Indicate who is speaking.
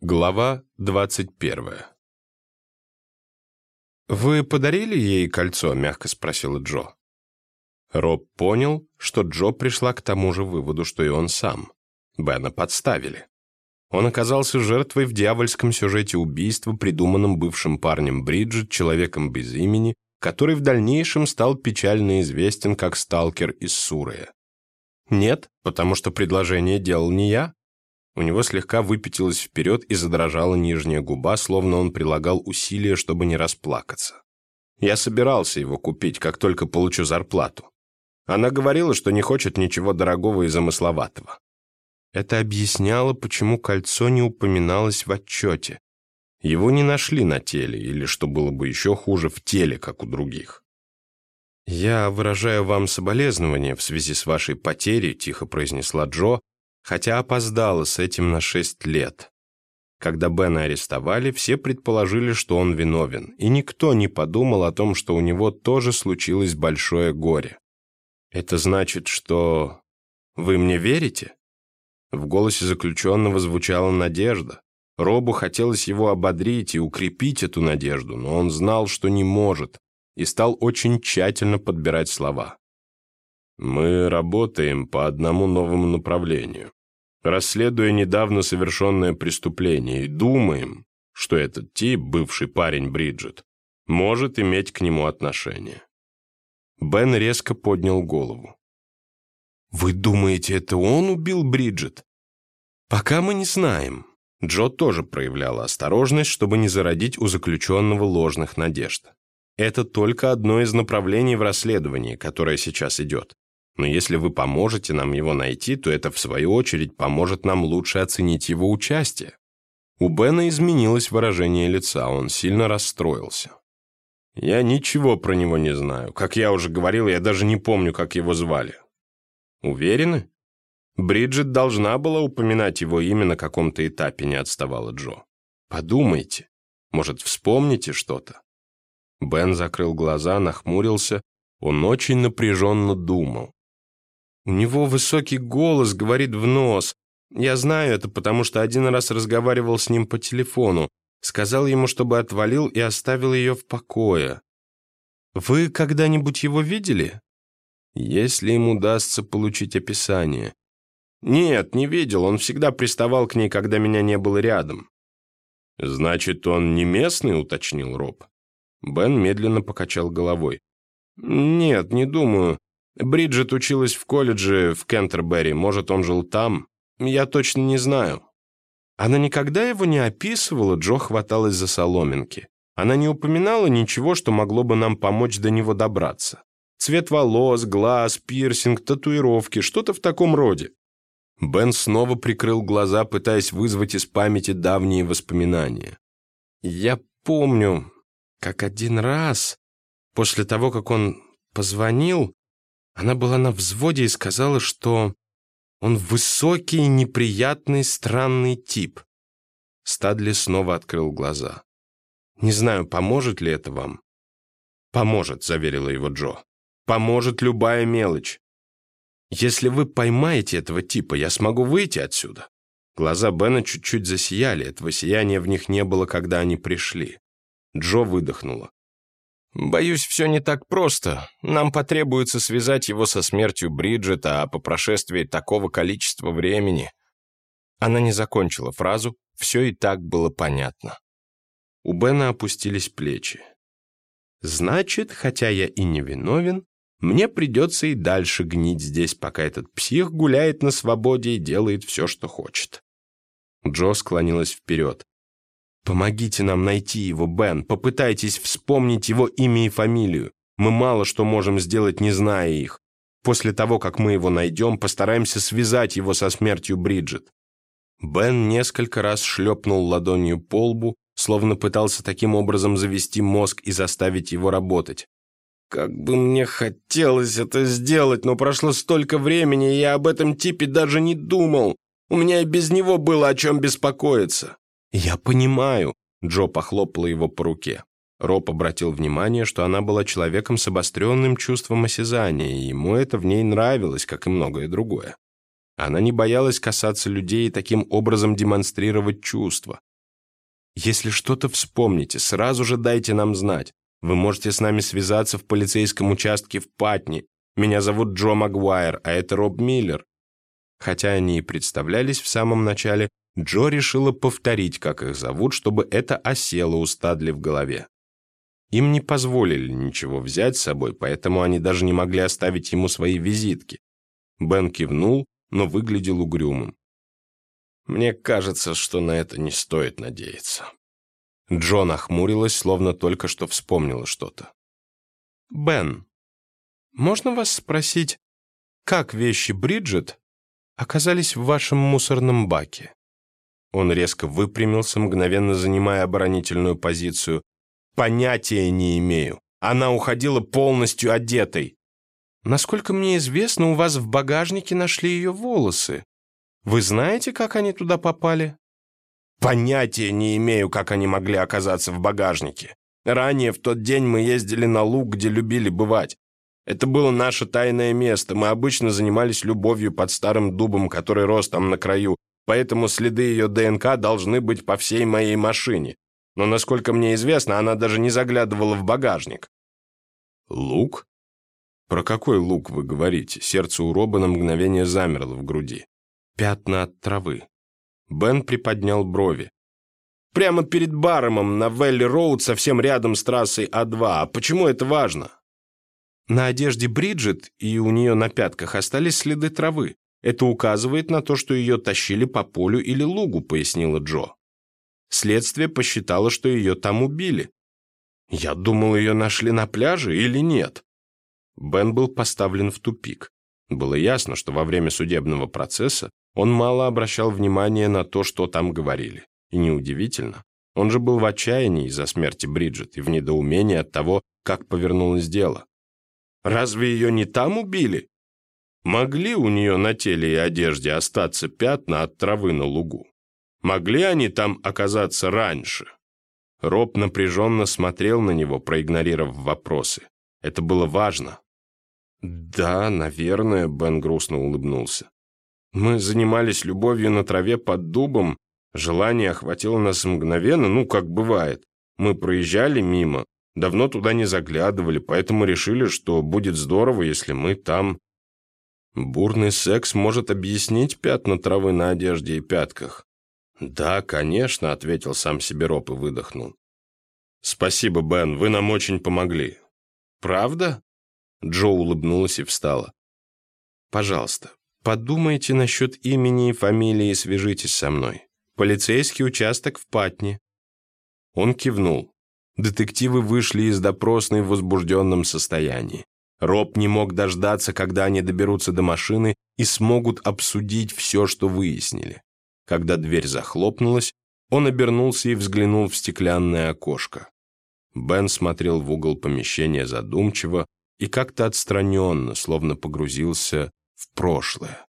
Speaker 1: Глава 21 «Вы подарили ей кольцо?» — мягко спросила Джо. Роб понял, что Джо пришла к тому же выводу, что и он сам. Бена подставили. Он оказался жертвой в дьявольском сюжете убийства, придуманном бывшим парнем Бриджит, человеком без имени, который в дальнейшем стал печально известен как сталкер из Сурая. Нет, потому что предложение делал не я, у него слегка выпятилась вперед и задрожала нижняя губа, словно он прилагал усилия, чтобы не расплакаться. Я собирался его купить, как только получу зарплату. Она говорила, что не хочет ничего дорогого и замысловатого. Это объясняло, почему кольцо не упоминалось в отчете. Его не нашли на теле, или, что было бы еще хуже, в теле, как у других. «Я выражаю вам соболезнования в связи с вашей потерей», — тихо произнесла Джо, хотя опоздала с этим на шесть лет. Когда Бена арестовали, все предположили, что он виновен, и никто не подумал о том, что у него тоже случилось большое горе. «Это значит, что... вы мне верите?» В голосе заключенного звучала надежда. Робу хотелось его ободрить и укрепить эту надежду, но он знал, что не может, и стал очень тщательно подбирать слова. «Мы работаем по одному новому направлению расследуя недавно совершенное преступление, и думаем, что этот тип, бывший парень Бриджит, может иметь к нему отношение. Бен резко поднял голову. «Вы думаете, это он убил Бриджит?» «Пока мы не знаем». Джо тоже проявляла осторожность, чтобы не зародить у заключенного ложных надежд. Это только одно из направлений в расследовании, которое сейчас идет. Но если вы поможете нам его найти, то это, в свою очередь, поможет нам лучше оценить его участие. У Бена изменилось выражение лица, он сильно расстроился. Я ничего про него не знаю. Как я уже говорил, я даже не помню, как его звали. Уверены? Бриджит должна была упоминать его имя на каком-то этапе, не отставала Джо. Подумайте. Может, вспомните что-то? Бен закрыл глаза, нахмурился. Он очень напряженно думал. У него высокий голос, говорит в нос. Я знаю это, потому что один раз разговаривал с ним по телефону. Сказал ему, чтобы отвалил и оставил ее в покое. Вы когда-нибудь его видели? Если им удастся получить описание. Нет, не видел, он всегда приставал к ней, когда меня не было рядом. Значит, он не местный, уточнил Роб. Бен медленно покачал головой. Нет, не думаю. Бриджит училась в колледже в Кентербери, может, он жил там? Я точно не знаю. Она никогда его не описывала, Джо хваталась за соломинки. Она не упоминала ничего, что могло бы нам помочь до него добраться. Цвет волос, глаз, пирсинг, татуировки, что-то в таком роде. Бен снова прикрыл глаза, пытаясь вызвать из памяти давние воспоминания. Я помню, как один раз, после того, как он позвонил, она была на взводе и сказала, что он высокий, неприятный, странный тип. Стадли снова открыл глаза. «Не знаю, поможет ли это вам?» «Поможет», — заверила его Джо. «Поможет любая мелочь. Если вы поймаете этого типа, я смогу выйти отсюда». Глаза Бена чуть-чуть засияли, этого сияния в них не было, когда они пришли. Джо выдохнула. Боюсь, все не так просто. Нам потребуется связать его со смертью Бриджета, а по прошествии такого количества времени... Она не закончила фразу, все и так было понятно. У Бена опустились плечи. «Значит, хотя я и не виновен, мне придется и дальше гнить здесь, пока этот псих гуляет на свободе и делает все, что хочет». Джо склонилась вперед. Помогите нам найти его, Бен. Попытайтесь вспомнить его имя и фамилию. Мы мало что можем сделать, не зная их. После того, как мы его найдем, постараемся связать его со смертью Бриджит». Бен несколько раз шлепнул ладонью по лбу, словно пытался таким образом завести мозг и заставить его работать. «Как бы мне хотелось это сделать, но прошло столько времени, и я об этом типе даже не думал. У меня и без него было о чем беспокоиться». «Я понимаю», — Джо похлопала его по руке. Роб обратил внимание, что она была человеком с обостренным чувством осязания, и ему это в ней нравилось, как и многое другое. Она не боялась касаться людей и таким образом демонстрировать чувства. Если что-то вспомните, сразу же дайте нам знать. Вы можете с нами связаться в полицейском участке в Патни. Меня зовут Джо Магуайр, а это Роб Миллер». Хотя они и представлялись в самом начале, Джо решила повторить, как их зовут, чтобы это осело у Стадли в голове. Им не позволили ничего взять с собой, поэтому они даже не могли оставить ему свои визитки. Бен кивнул, но выглядел угрюмым. «Мне кажется, что на это не стоит надеяться». Джон охмурилась, словно только что вспомнила что-то. «Бен, можно вас спросить, как вещи Бриджит оказались в вашем мусорном баке?» Он резко выпрямился, мгновенно занимая оборонительную позицию. «Понятия не имею. Она уходила полностью одетой. Насколько мне известно, у вас в багажнике нашли ее волосы. Вы знаете, как они туда попали?» Понятия не имею, как они могли оказаться в багажнике. Ранее в тот день мы ездили на луг, где любили бывать. Это было наше тайное место. Мы обычно занимались любовью под старым дубом, который рос там на краю, поэтому следы ее ДНК должны быть по всей моей машине. Но, насколько мне известно, она даже не заглядывала в багажник. Лук? Про какой лук вы говорите? Сердце у Роба на мгновение замерло в груди. Пятна от травы. Бен приподнял брови. «Прямо перед Баромом на Велли-Роуд, совсем рядом с трассой А2. А почему это важно?» На одежде Бриджит и у нее на пятках остались следы травы. Это указывает на то, что ее тащили по полю или лугу, пояснила Джо. Следствие посчитало, что ее там убили. Я думал, ее нашли на пляже или нет. Бен был поставлен в тупик. Было ясно, что во время судебного процесса он мало обращал внимания на то, что там говорили. И неудивительно. Он же был в отчаянии из-за смерти Бриджит и в недоумении от того, как повернулось дело. Разве ее не там убили? Могли у нее на теле и одежде остаться пятна от травы на лугу? Могли они там оказаться раньше? Роб напряженно смотрел на него, проигнорировав вопросы. Это было важно. «Да, наверное», — Бен грустно улыбнулся. Мы занимались любовью на траве под дубом. Желание охватило нас мгновенно, ну, как бывает. Мы проезжали мимо, давно туда не заглядывали, поэтому решили, что будет здорово, если мы там. Бурный секс может объяснить пятна травы на одежде и пятках. «Да, конечно», — ответил сам себе Роб и выдохнул. «Спасибо, Бен, вы нам очень помогли». «Правда?» Джо улыбнулась и встала. «Пожалуйста, Подумайте насчет имени и фамилии и свяжитесь со мной. Полицейский участок в Патне». Он кивнул. Детективы вышли из допросной в возбужденном состоянии. Роб не мог дождаться, когда они доберутся до машины и смогут обсудить все, что выяснили. Когда дверь захлопнулась, он обернулся и взглянул в стеклянное окошко. Бен смотрел в угол помещения задумчиво и как-то отстраненно, словно погрузился в прошлое.